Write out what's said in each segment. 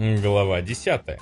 Глава 10.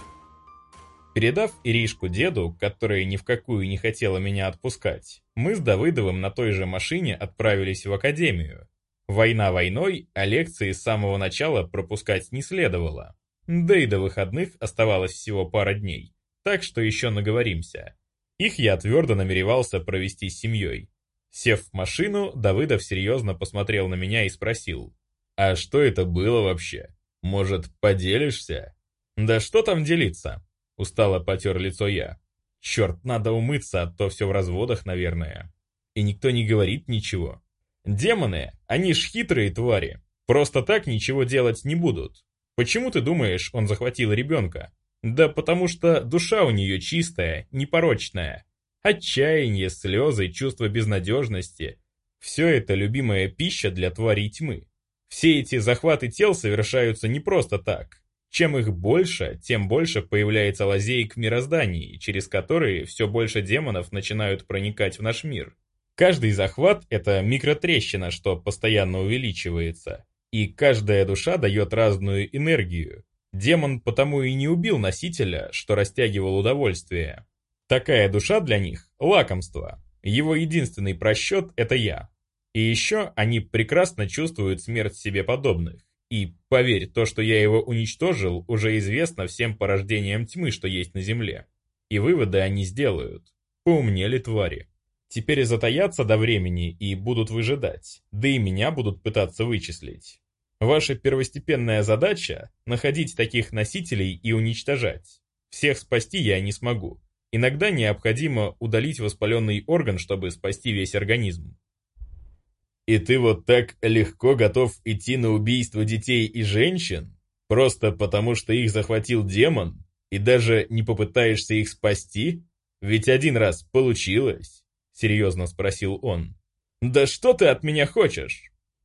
Передав Иришку деду, которая ни в какую не хотела меня отпускать, мы с Давыдовым на той же машине отправились в академию. Война войной, а лекции с самого начала пропускать не следовало. Да и до выходных оставалось всего пара дней, так что еще наговоримся. Их я твердо намеревался провести с семьей. Сев в машину, Давыдов серьезно посмотрел на меня и спросил, «А что это было вообще?» Может, поделишься? Да что там делиться? Устало потер лицо я. Черт, надо умыться, а то все в разводах, наверное. И никто не говорит ничего. Демоны, они ж хитрые твари. Просто так ничего делать не будут. Почему ты думаешь, он захватил ребенка? Да потому что душа у нее чистая, непорочная. Отчаяние, слезы, чувство безнадежности – все это любимая пища для тварей тьмы. Все эти захваты тел совершаются не просто так. Чем их больше, тем больше появляется лазеек в мироздании, через которые все больше демонов начинают проникать в наш мир. Каждый захват – это микротрещина, что постоянно увеличивается. И каждая душа дает разную энергию. Демон потому и не убил носителя, что растягивал удовольствие. Такая душа для них – лакомство. Его единственный просчет – это я. И еще они прекрасно чувствуют смерть себе подобных. И, поверь, то, что я его уничтожил, уже известно всем порождениям тьмы, что есть на Земле. И выводы они сделают. Поумнели твари. Теперь затаятся до времени и будут выжидать, да и меня будут пытаться вычислить. Ваша первостепенная задача – находить таких носителей и уничтожать. Всех спасти я не смогу. Иногда необходимо удалить воспаленный орган, чтобы спасти весь организм. И ты вот так легко готов идти на убийство детей и женщин? Просто потому, что их захватил демон? И даже не попытаешься их спасти? Ведь один раз получилось, серьезно спросил он. Да что ты от меня хочешь?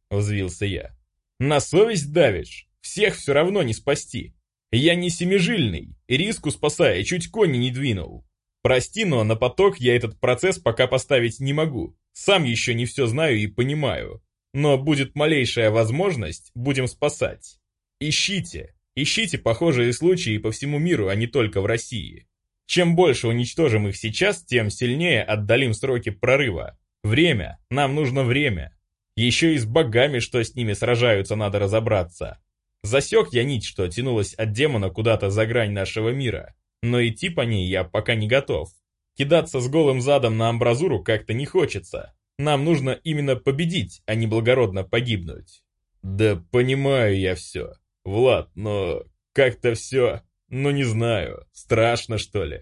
Взвился я. На совесть давишь? Всех все равно не спасти. Я не семижильный, риску спасая чуть кони не двинул. Прости, но на поток я этот процесс пока поставить не могу. Сам еще не все знаю и понимаю. Но будет малейшая возможность, будем спасать. Ищите, ищите похожие случаи по всему миру, а не только в России. Чем больше уничтожим их сейчас, тем сильнее отдалим сроки прорыва. Время, нам нужно время. Еще и с богами, что с ними сражаются, надо разобраться. Засек я нить, что тянулась от демона куда-то за грань нашего мира, но идти по ней я пока не готов. Кидаться с голым задом на амбразуру как-то не хочется. Нам нужно именно победить, а не благородно погибнуть. Да понимаю я все. Влад, но как-то все... Ну не знаю, страшно что ли?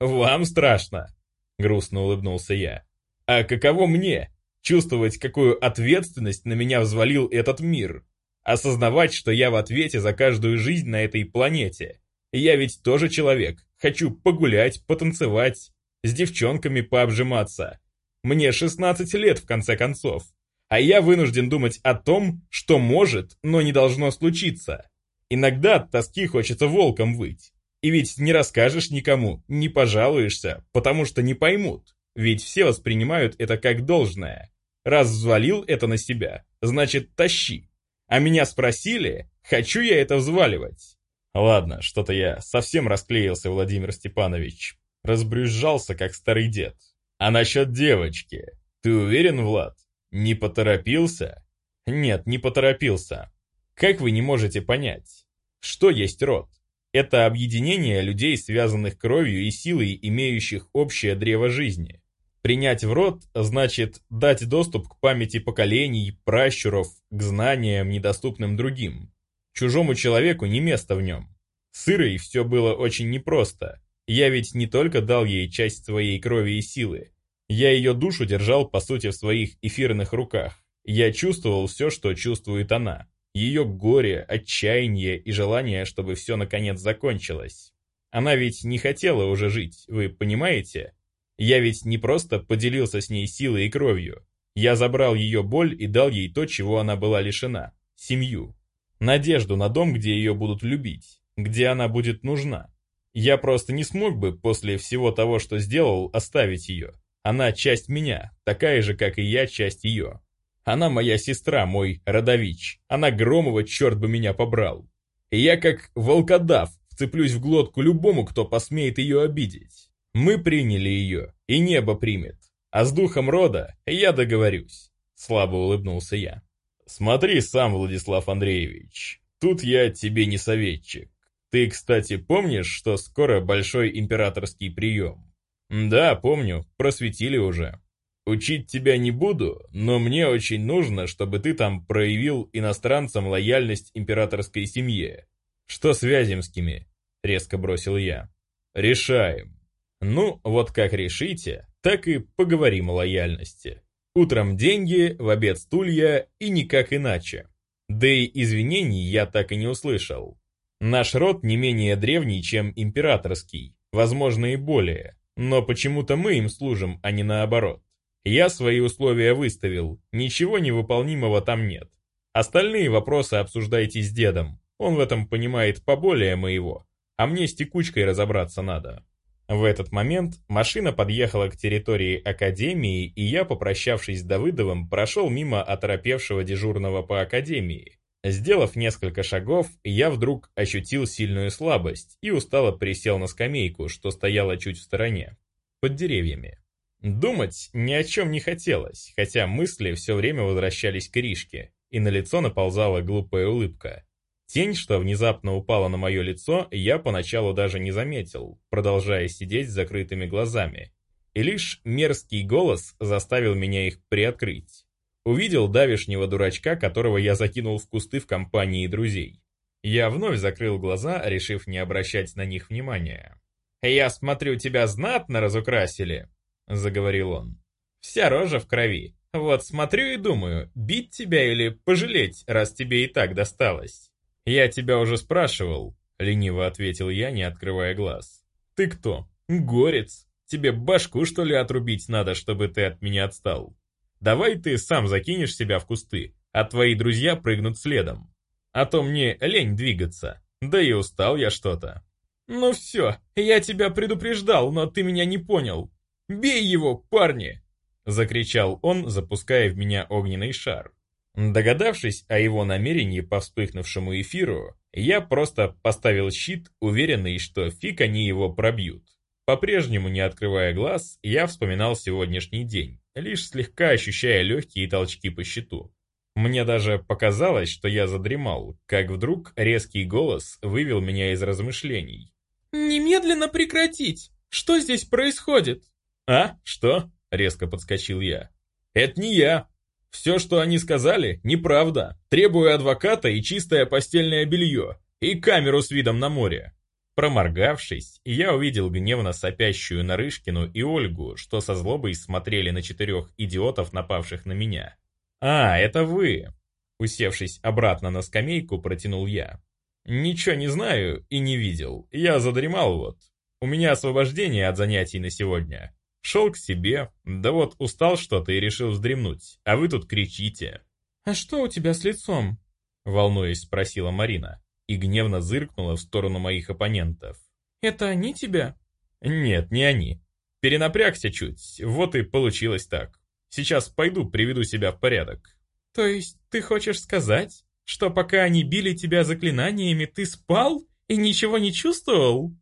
Вам страшно? Грустно улыбнулся я. А каково мне? Чувствовать, какую ответственность на меня взвалил этот мир. Осознавать, что я в ответе за каждую жизнь на этой планете. Я ведь тоже человек. Хочу погулять, потанцевать, с девчонками пообжиматься. Мне 16 лет, в конце концов. А я вынужден думать о том, что может, но не должно случиться. Иногда от тоски хочется волком выть. И ведь не расскажешь никому, не пожалуешься, потому что не поймут. Ведь все воспринимают это как должное. Раз взвалил это на себя, значит тащи. А меня спросили, хочу я это взваливать. Ладно, что-то я совсем расклеился, Владимир Степанович. Разбрюзжался, как старый дед. А насчет девочки, ты уверен, Влад? Не поторопился? Нет, не поторопился. Как вы не можете понять? Что есть род? Это объединение людей, связанных кровью и силой, имеющих общее древо жизни. Принять в род значит дать доступ к памяти поколений, пращуров, к знаниям, недоступным другим. Чужому человеку не место в нем. С Ирой все было очень непросто. Я ведь не только дал ей часть своей крови и силы. Я ее душу держал, по сути, в своих эфирных руках. Я чувствовал все, что чувствует она. Ее горе, отчаяние и желание, чтобы все наконец закончилось. Она ведь не хотела уже жить, вы понимаете? Я ведь не просто поделился с ней силой и кровью. Я забрал ее боль и дал ей то, чего она была лишена – семью. Надежду на дом, где ее будут любить, где она будет нужна. Я просто не смог бы после всего того, что сделал, оставить ее. Она часть меня, такая же, как и я, часть ее. Она моя сестра, мой родович. Она Громова, черт бы меня побрал. Я как волкодав вцеплюсь в глотку любому, кто посмеет ее обидеть. Мы приняли ее, и небо примет. А с духом рода я договорюсь. Слабо улыбнулся я. Смотри сам, Владислав Андреевич. Тут я тебе не советчик. Ты, кстати, помнишь, что скоро большой императорский прием? Да, помню, просветили уже. Учить тебя не буду, но мне очень нужно, чтобы ты там проявил иностранцам лояльность императорской семье. Что с Вяземскими? Резко бросил я. Решаем. Ну, вот как решите, так и поговорим о лояльности. Утром деньги, в обед стулья и никак иначе. Да и извинений я так и не услышал. Наш род не менее древний, чем императорский, возможно и более, но почему-то мы им служим, а не наоборот. Я свои условия выставил, ничего невыполнимого там нет. Остальные вопросы обсуждайте с дедом, он в этом понимает поболее моего, а мне с текучкой разобраться надо. В этот момент машина подъехала к территории Академии, и я, попрощавшись с Давыдовым, прошел мимо оторопевшего дежурного по Академии. Сделав несколько шагов, я вдруг ощутил сильную слабость и устало присел на скамейку, что стояла чуть в стороне, под деревьями. Думать ни о чем не хотелось, хотя мысли все время возвращались к Ришке, и на лицо наползала глупая улыбка. Тень, что внезапно упала на мое лицо, я поначалу даже не заметил, продолжая сидеть с закрытыми глазами. И лишь мерзкий голос заставил меня их приоткрыть. Увидел давишнего дурачка, которого я закинул в кусты в компании друзей. Я вновь закрыл глаза, решив не обращать на них внимания. «Я смотрю, тебя знатно разукрасили», — заговорил он. «Вся рожа в крови. Вот смотрю и думаю, бить тебя или пожалеть, раз тебе и так досталось». «Я тебя уже спрашивал», — лениво ответил я, не открывая глаз. «Ты кто? Горец? Тебе башку, что ли, отрубить надо, чтобы ты от меня отстал? Давай ты сам закинешь себя в кусты, а твои друзья прыгнут следом. А то мне лень двигаться, да и устал я что-то». «Ну все, я тебя предупреждал, но ты меня не понял. «Бей его, парни!» — закричал он, запуская в меня огненный шар. Догадавшись о его намерении по вспыхнувшему эфиру, я просто поставил щит, уверенный, что фиг они его пробьют. По-прежнему не открывая глаз, я вспоминал сегодняшний день, лишь слегка ощущая легкие толчки по щиту. Мне даже показалось, что я задремал, как вдруг резкий голос вывел меня из размышлений. «Немедленно прекратить! Что здесь происходит?» «А? Что?» — резко подскочил я. «Это не я. Все, что они сказали, неправда. Требую адвоката и чистое постельное белье, и камеру с видом на море». Проморгавшись, я увидел гневно сопящую Нарышкину и Ольгу, что со злобой смотрели на четырех идиотов, напавших на меня. «А, это вы!» Усевшись обратно на скамейку, протянул я. «Ничего не знаю и не видел. Я задремал вот. У меня освобождение от занятий на сегодня. Шел к себе, да вот устал что-то и решил вздремнуть, а вы тут кричите. «А что у тебя с лицом?» Волнуясь, спросила Марина и гневно зыркнула в сторону моих оппонентов. «Это они тебя?» «Нет, не они. Перенапрягся чуть, вот и получилось так. Сейчас пойду приведу себя в порядок». «То есть ты хочешь сказать, что пока они били тебя заклинаниями, ты спал и ничего не чувствовал?»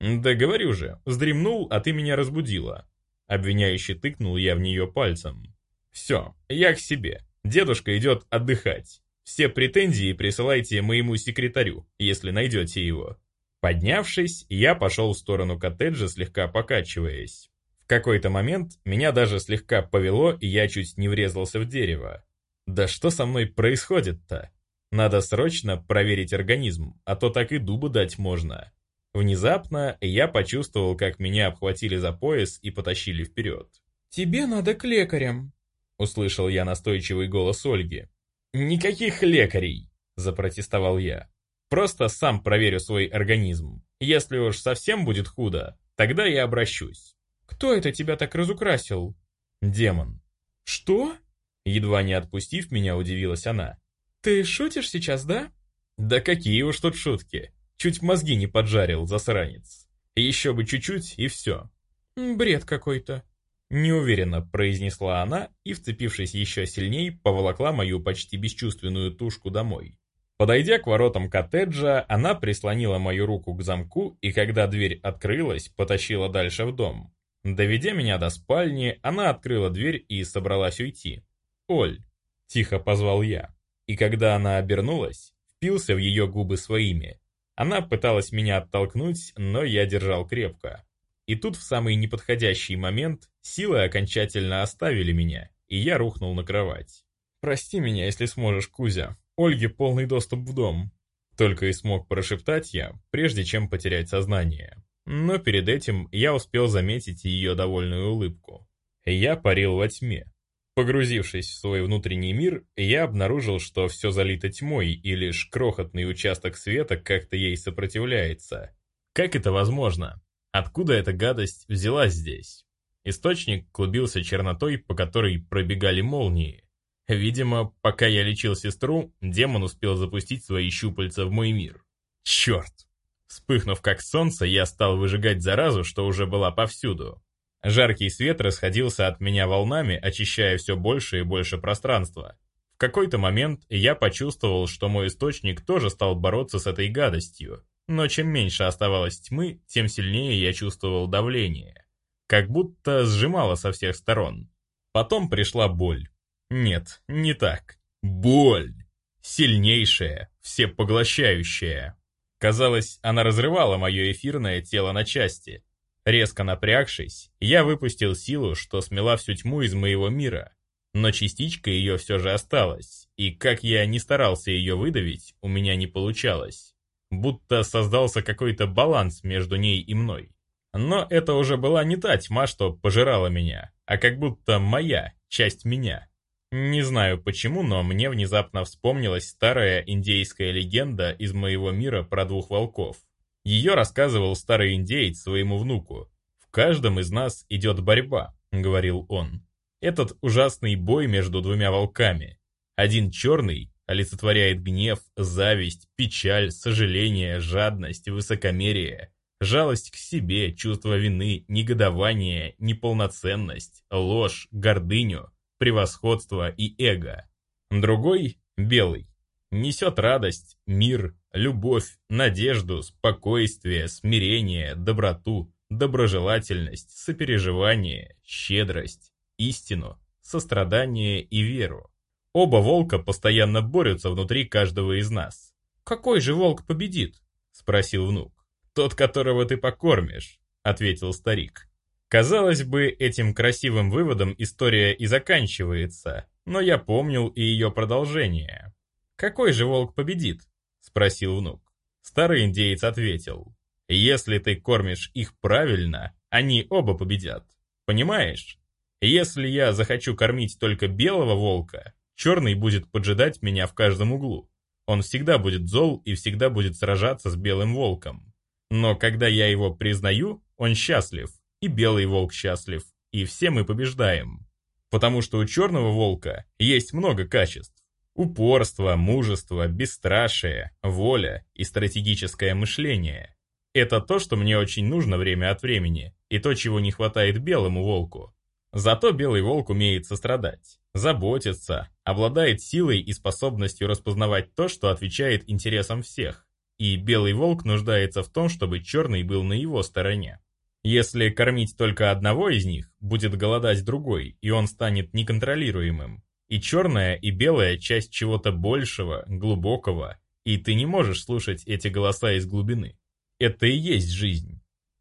«Да говорю же, вздремнул, а ты меня разбудила. Обвиняюще тыкнул я в нее пальцем. «Все, я к себе. Дедушка идет отдыхать. Все претензии присылайте моему секретарю, если найдете его». Поднявшись, я пошел в сторону коттеджа, слегка покачиваясь. В какой-то момент меня даже слегка повело, и я чуть не врезался в дерево. Да что со мной происходит-то? Надо срочно проверить организм, а то так и дубу дать можно. Внезапно я почувствовал, как меня обхватили за пояс и потащили вперед. «Тебе надо к лекарям», — услышал я настойчивый голос Ольги. «Никаких лекарей», — запротестовал я. «Просто сам проверю свой организм. Если уж совсем будет худо, тогда я обращусь». «Кто это тебя так разукрасил?» «Демон». «Что?» Едва не отпустив меня, удивилась она. «Ты шутишь сейчас, да?» «Да какие уж тут шутки. Чуть мозги не поджарил, засранец. Еще бы чуть-чуть, и все. «Бред какой-то», — неуверенно произнесла она и, вцепившись еще сильней, поволокла мою почти бесчувственную тушку домой. Подойдя к воротам коттеджа, она прислонила мою руку к замку и, когда дверь открылась, потащила дальше в дом. Доведя меня до спальни, она открыла дверь и собралась уйти. «Оль!» – тихо позвал я. И когда она обернулась, впился в ее губы своими. Она пыталась меня оттолкнуть, но я держал крепко. И тут в самый неподходящий момент силы окончательно оставили меня, и я рухнул на кровать. «Прости меня, если сможешь, Кузя. Ольге полный доступ в дом». Только и смог прошептать я, прежде чем потерять сознание. Но перед этим я успел заметить ее довольную улыбку. Я парил во тьме. Погрузившись в свой внутренний мир, я обнаружил, что все залито тьмой, и лишь крохотный участок света как-то ей сопротивляется. Как это возможно? Откуда эта гадость взялась здесь? Источник клубился чернотой, по которой пробегали молнии. Видимо, пока я лечил сестру, демон успел запустить свои щупальца в мой мир. Черт! Вспыхнув как солнце, я стал выжигать заразу, что уже была повсюду. Жаркий свет расходился от меня волнами, очищая все больше и больше пространства. В какой-то момент я почувствовал, что мой источник тоже стал бороться с этой гадостью. Но чем меньше оставалось тьмы, тем сильнее я чувствовал давление. Как будто сжимало со всех сторон. Потом пришла боль. Нет, не так. Боль. Сильнейшая, всепоглощающая. Казалось, она разрывала мое эфирное тело на части. Резко напрягшись, я выпустил силу, что смела всю тьму из моего мира. Но частичка ее все же осталась, и как я не старался ее выдавить, у меня не получалось будто создался какой-то баланс между ней и мной. Но это уже была не та тьма, что пожирала меня, а как будто моя, часть меня. Не знаю почему, но мне внезапно вспомнилась старая индейская легенда из моего мира про двух волков. Ее рассказывал старый индеец своему внуку. «В каждом из нас идет борьба», — говорил он. Этот ужасный бой между двумя волками. Один черный, олицетворяет гнев, зависть, печаль, сожаление, жадность, высокомерие, жалость к себе, чувство вины, негодование, неполноценность, ложь, гордыню, превосходство и эго. Другой, белый, несет радость, мир, любовь, надежду, спокойствие, смирение, доброту, доброжелательность, сопереживание, щедрость, истину, сострадание и веру. Оба волка постоянно борются внутри каждого из нас. «Какой же волк победит?» — спросил внук. «Тот, которого ты покормишь», — ответил старик. Казалось бы, этим красивым выводом история и заканчивается, но я помнил и ее продолжение. «Какой же волк победит?» — спросил внук. Старый индеец ответил. «Если ты кормишь их правильно, они оба победят. Понимаешь? Если я захочу кормить только белого волка, Черный будет поджидать меня в каждом углу. Он всегда будет зол и всегда будет сражаться с белым волком. Но когда я его признаю, он счастлив, и белый волк счастлив, и все мы побеждаем. Потому что у черного волка есть много качеств. Упорство, мужество, бесстрашие, воля и стратегическое мышление. Это то, что мне очень нужно время от времени, и то, чего не хватает белому волку. Зато белый волк умеет сострадать заботится, обладает силой и способностью распознавать то, что отвечает интересам всех. И белый волк нуждается в том, чтобы черный был на его стороне. Если кормить только одного из них, будет голодать другой, и он станет неконтролируемым. И черная, и белая часть чего-то большего, глубокого, и ты не можешь слушать эти голоса из глубины. Это и есть жизнь.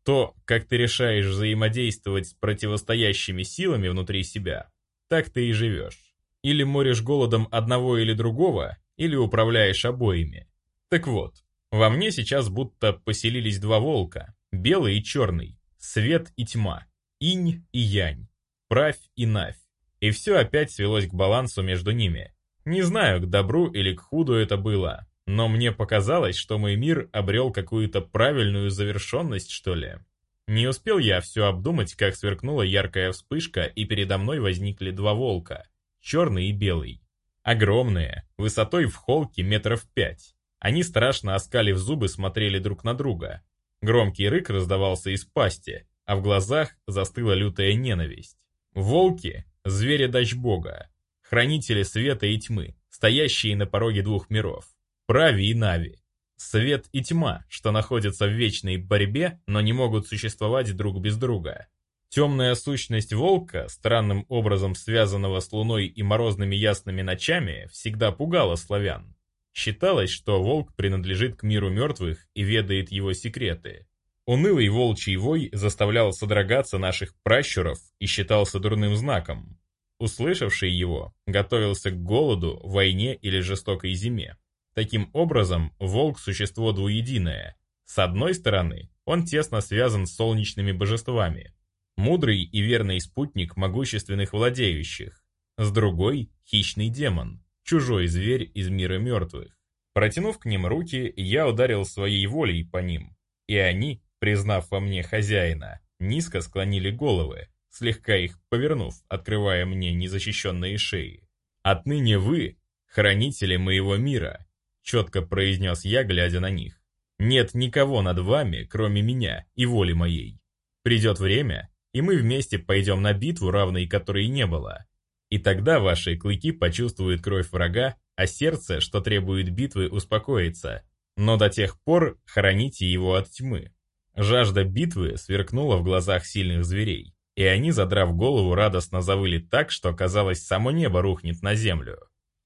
То, как ты решаешь взаимодействовать с противостоящими силами внутри себя, так ты и живешь. Или моришь голодом одного или другого, или управляешь обоими. Так вот, во мне сейчас будто поселились два волка, белый и черный, свет и тьма, инь и янь, правь и навь. И все опять свелось к балансу между ними. Не знаю, к добру или к худу это было, но мне показалось, что мой мир обрел какую-то правильную завершенность, что ли. Не успел я все обдумать, как сверкнула яркая вспышка, и передо мной возникли два волка, черный и белый. Огромные, высотой в холке метров пять. Они страшно оскалив зубы смотрели друг на друга. Громкий рык раздавался из пасти, а в глазах застыла лютая ненависть. Волки — звери дач бога, хранители света и тьмы, стоящие на пороге двух миров. Прави и Нави. Свет и тьма, что находятся в вечной борьбе, но не могут существовать друг без друга. Темная сущность волка, странным образом связанного с луной и морозными ясными ночами, всегда пугала славян. Считалось, что волк принадлежит к миру мертвых и ведает его секреты. Унылый волчий вой заставлял содрогаться наших пращуров и считался дурным знаком. Услышавший его, готовился к голоду, войне или жестокой зиме. Таким образом, волк – существо двуединое. С одной стороны, он тесно связан с солнечными божествами. Мудрый и верный спутник могущественных владеющих. С другой – хищный демон, чужой зверь из мира мертвых. Протянув к ним руки, я ударил своей волей по ним, и они, признав во мне хозяина, низко склонили головы, слегка их повернув, открывая мне незащищенные шеи. «Отныне вы – хранители моего мира», четко произнес я, глядя на них. «Нет никого над вами, кроме меня и воли моей. Придет время, и мы вместе пойдем на битву, равной которой не было. И тогда ваши клыки почувствуют кровь врага, а сердце, что требует битвы, успокоится. Но до тех пор храните его от тьмы». Жажда битвы сверкнула в глазах сильных зверей, и они, задрав голову, радостно завыли так, что, казалось, само небо рухнет на землю.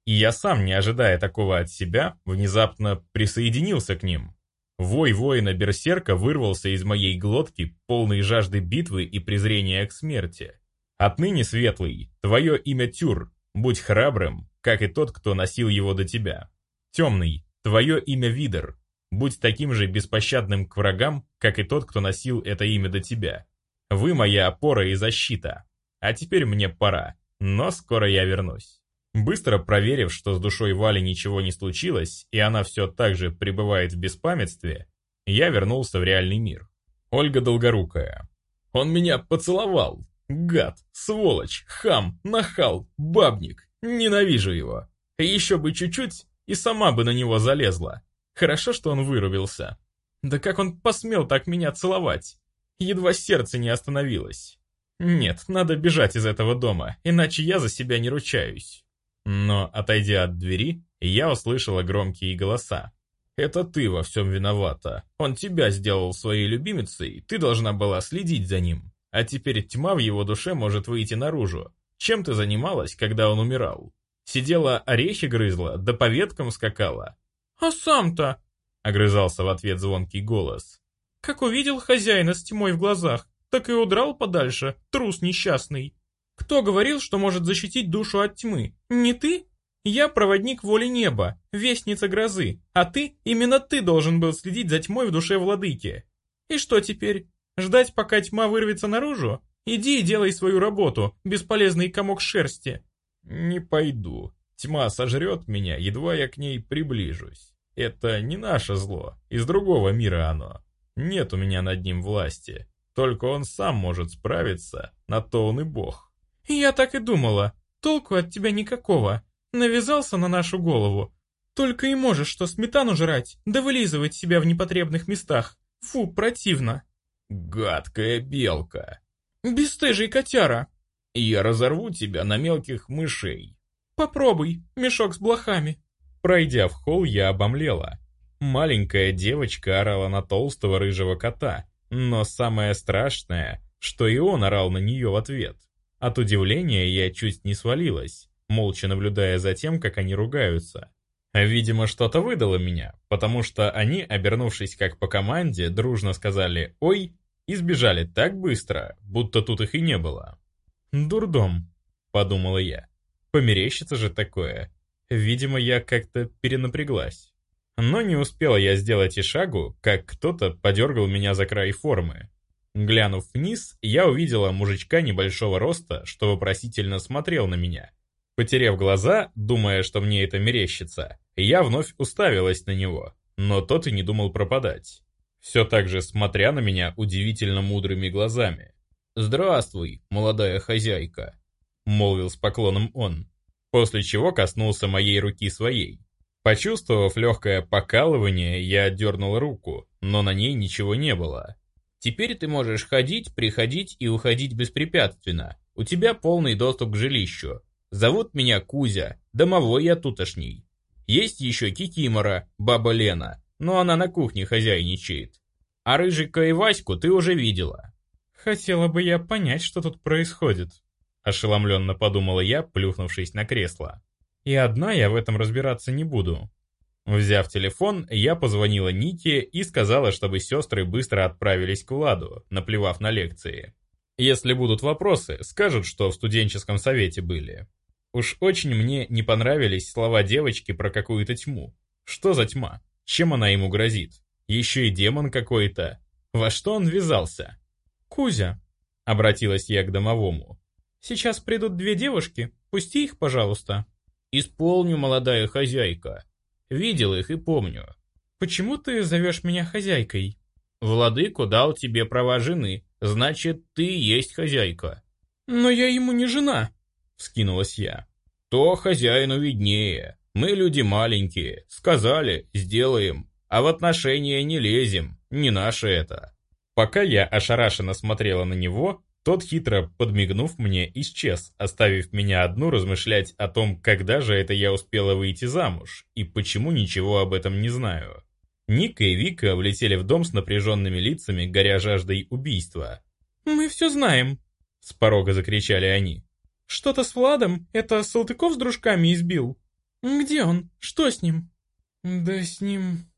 И я сам, не ожидая такого от себя, внезапно присоединился к ним. Вой воина-берсерка вырвался из моей глотки, полной жажды битвы и презрения к смерти. Отныне, Светлый, твое имя Тюр, будь храбрым, как и тот, кто носил его до тебя. Темный, твое имя Видер, будь таким же беспощадным к врагам, как и тот, кто носил это имя до тебя. Вы моя опора и защита. А теперь мне пора, но скоро я вернусь. Быстро проверив, что с душой Вали ничего не случилось, и она все так же пребывает в беспамятстве, я вернулся в реальный мир. Ольга Долгорукая. Он меня поцеловал. Гад, сволочь, хам, нахал, бабник. Ненавижу его. Еще бы чуть-чуть, и сама бы на него залезла. Хорошо, что он вырубился. Да как он посмел так меня целовать? Едва сердце не остановилось. Нет, надо бежать из этого дома, иначе я за себя не ручаюсь. Но, отойдя от двери, я услышала громкие голоса. «Это ты во всем виновата. Он тебя сделал своей любимицей, ты должна была следить за ним. А теперь тьма в его душе может выйти наружу. Чем ты занималась, когда он умирал? Сидела, орехи грызла, да по веткам скакала?» «А сам-то?» — огрызался в ответ звонкий голос. «Как увидел хозяина с тьмой в глазах, так и удрал подальше, трус несчастный. Кто говорил, что может защитить душу от тьмы? Не ты? Я проводник воли неба, вестница грозы, а ты, именно ты должен был следить за тьмой в душе владыки. И что теперь? Ждать, пока тьма вырвется наружу? Иди и делай свою работу, бесполезный комок шерсти. Не пойду. Тьма сожрет меня, едва я к ней приближусь. Это не наше зло, из другого мира оно. Нет у меня над ним власти. Только он сам может справиться, на то он и бог. «Я так и думала. Толку от тебя никакого. Навязался на нашу голову. Только и можешь что сметану жрать, да вылизывать себя в непотребных местах. Фу, противно». «Гадкая белка». «Бестыжий котяра». «Я разорву тебя на мелких мышей». «Попробуй, мешок с блохами». Пройдя в холл, я обомлела. Маленькая девочка орала на толстого рыжего кота, но самое страшное, что и он орал на нее в ответ. От удивления я чуть не свалилась, молча наблюдая за тем, как они ругаются. Видимо, что-то выдало меня, потому что они, обернувшись как по команде, дружно сказали «Ой!» и сбежали так быстро, будто тут их и не было. «Дурдом», — подумала я. «Померещится же такое. Видимо, я как-то перенапряглась». Но не успела я сделать и шагу, как кто-то подергал меня за край формы. Глянув вниз, я увидела мужичка небольшого роста, что вопросительно смотрел на меня. Потерев глаза, думая, что мне это мерещится, я вновь уставилась на него, но тот и не думал пропадать. Все так же смотря на меня удивительно мудрыми глазами. «Здравствуй, молодая хозяйка», — молвил с поклоном он, после чего коснулся моей руки своей. Почувствовав легкое покалывание, я отдернул руку, но на ней ничего не было. Теперь ты можешь ходить, приходить и уходить беспрепятственно. У тебя полный доступ к жилищу. Зовут меня Кузя, домовой я тутошний. Есть еще Кикимора, баба Лена, но она на кухне хозяйничает. А Рыжика и Ваську ты уже видела. Хотела бы я понять, что тут происходит. Ошеломленно подумала я, плюхнувшись на кресло. И одна я в этом разбираться не буду. Взяв телефон, я позвонила Нике и сказала, чтобы сестры быстро отправились к Владу, наплевав на лекции. Если будут вопросы, скажут, что в студенческом совете были. Уж очень мне не понравились слова девочки про какую-то тьму. Что за тьма? Чем она ему грозит? Еще и демон какой-то. Во что он ввязался? «Кузя», — обратилась я к домовому, — «сейчас придут две девушки, пусти их, пожалуйста». «Исполню, молодая хозяйка», Видел их и помню. Почему ты зовешь меня хозяйкой? Владыку дал тебе права жены, значит, ты есть хозяйка. Но я ему не жена, вскинулась я. То хозяину виднее. Мы люди маленькие, сказали, сделаем, а в отношения не лезем, не наше это. Пока я ошарашенно смотрела на него, тот, хитро подмигнув мне, исчез, оставив меня одну размышлять о том, когда же это я успела выйти замуж, и почему ничего об этом не знаю. Ника и Вика влетели в дом с напряженными лицами, горя жаждой убийства. «Мы все знаем», — с порога закричали они. «Что-то с Владом? Это Салтыков с дружками избил?» «Где он? Что с ним?» «Да с ним...»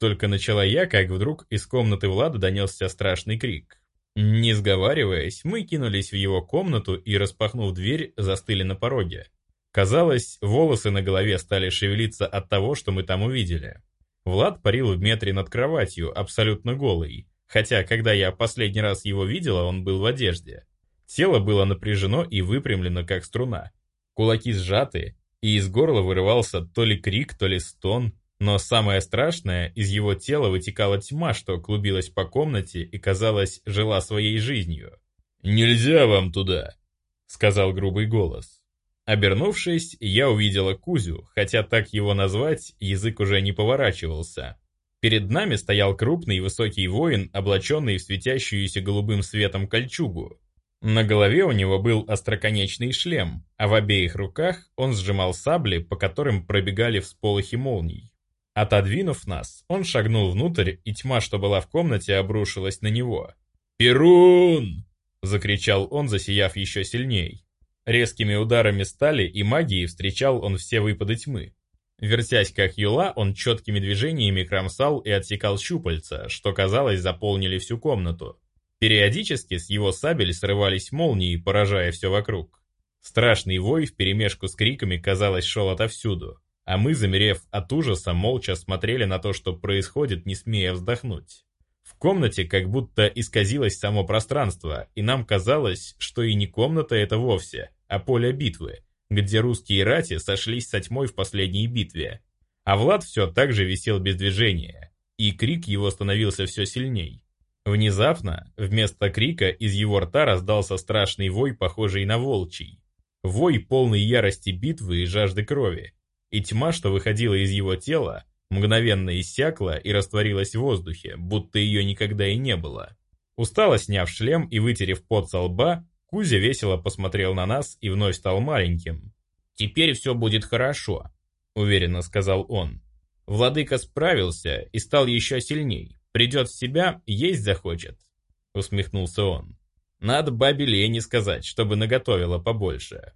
Только начала я, как вдруг из комнаты Влада донесся страшный крик. Не сговариваясь, мы кинулись в его комнату и, распахнув дверь, застыли на пороге. Казалось, волосы на голове стали шевелиться от того, что мы там увидели. Влад парил в метре над кроватью, абсолютно голый, хотя, когда я последний раз его видела, он был в одежде. Тело было напряжено и выпрямлено, как струна. Кулаки сжаты, и из горла вырывался то ли крик, то ли стон, но самое страшное, из его тела вытекала тьма, что клубилась по комнате и, казалось, жила своей жизнью. «Нельзя вам туда!» — сказал грубый голос. Обернувшись, я увидела Кузю, хотя так его назвать язык уже не поворачивался. Перед нами стоял крупный высокий воин, облаченный в светящуюся голубым светом кольчугу. На голове у него был остроконечный шлем, а в обеих руках он сжимал сабли, по которым пробегали всполохи молний. Отодвинув нас, он шагнул внутрь, и тьма, что была в комнате, обрушилась на него. «Перун!» — закричал он, засияв еще сильней. Резкими ударами стали и магии встречал он все выпады тьмы. Вертясь как юла, он четкими движениями кромсал и отсекал щупальца, что, казалось, заполнили всю комнату. Периодически с его сабель срывались молнии, поражая все вокруг. Страшный вой вперемешку с криками, казалось, шел отовсюду а мы, замерев от ужаса, молча смотрели на то, что происходит, не смея вздохнуть. В комнате как будто исказилось само пространство, и нам казалось, что и не комната это вовсе, а поле битвы, где русские рати сошлись со тьмой в последней битве. А Влад все так же висел без движения, и крик его становился все сильней. Внезапно, вместо крика, из его рта раздался страшный вой, похожий на волчий. Вой полный ярости битвы и жажды крови и тьма, что выходила из его тела, мгновенно иссякла и растворилась в воздухе, будто ее никогда и не было. Устало сняв шлем и вытерев пот со лба, Кузя весело посмотрел на нас и вновь стал маленьким. «Теперь все будет хорошо», — уверенно сказал он. «Владыка справился и стал еще сильней. Придет в себя, есть захочет», — усмехнулся он. «Надо бабе Лене сказать, чтобы наготовила побольше».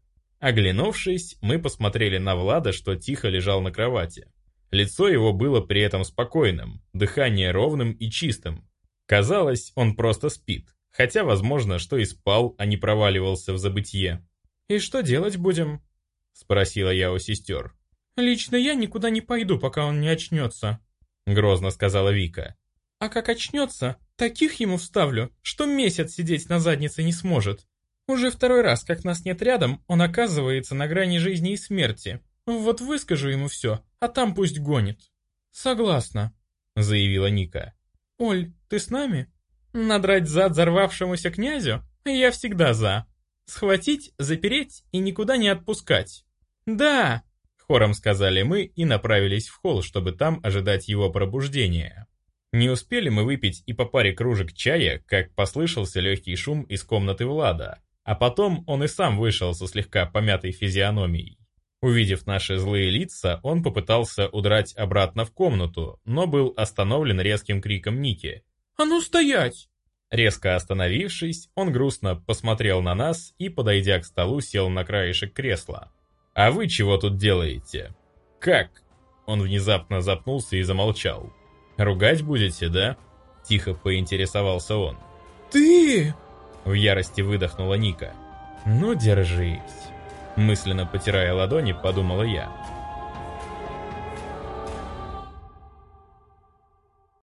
Оглянувшись, мы посмотрели на Влада, что тихо лежал на кровати. Лицо его было при этом спокойным, дыхание ровным и чистым. Казалось, он просто спит, хотя возможно, что и спал, а не проваливался в забытье. «И что делать будем?» — спросила я у сестер. «Лично я никуда не пойду, пока он не очнется», — грозно сказала Вика. «А как очнется, таких ему вставлю, что месяц сидеть на заднице не сможет. Уже второй раз, как нас нет рядом, он оказывается на грани жизни и смерти. Вот выскажу ему все, а там пусть гонит. Согласна, заявила Ника. Оль, ты с нами? Надрать зад взорвавшемуся князю? Я всегда за. Схватить, запереть и никуда не отпускать. Да, хором сказали мы и направились в холл, чтобы там ожидать его пробуждения. Не успели мы выпить и по паре кружек чая, как послышался легкий шум из комнаты Влада, а потом он и сам вышел со слегка помятой физиономией. Увидев наши злые лица, он попытался удрать обратно в комнату, но был остановлен резким криком Ники. «А ну стоять!» Резко остановившись, он грустно посмотрел на нас и, подойдя к столу, сел на краешек кресла. «А вы чего тут делаете?» «Как?» Он внезапно запнулся и замолчал. «Ругать будете, да?» Тихо поинтересовался он. «Ты!» В ярости выдохнула Ника. «Ну, держись!» Мысленно потирая ладони, подумала я.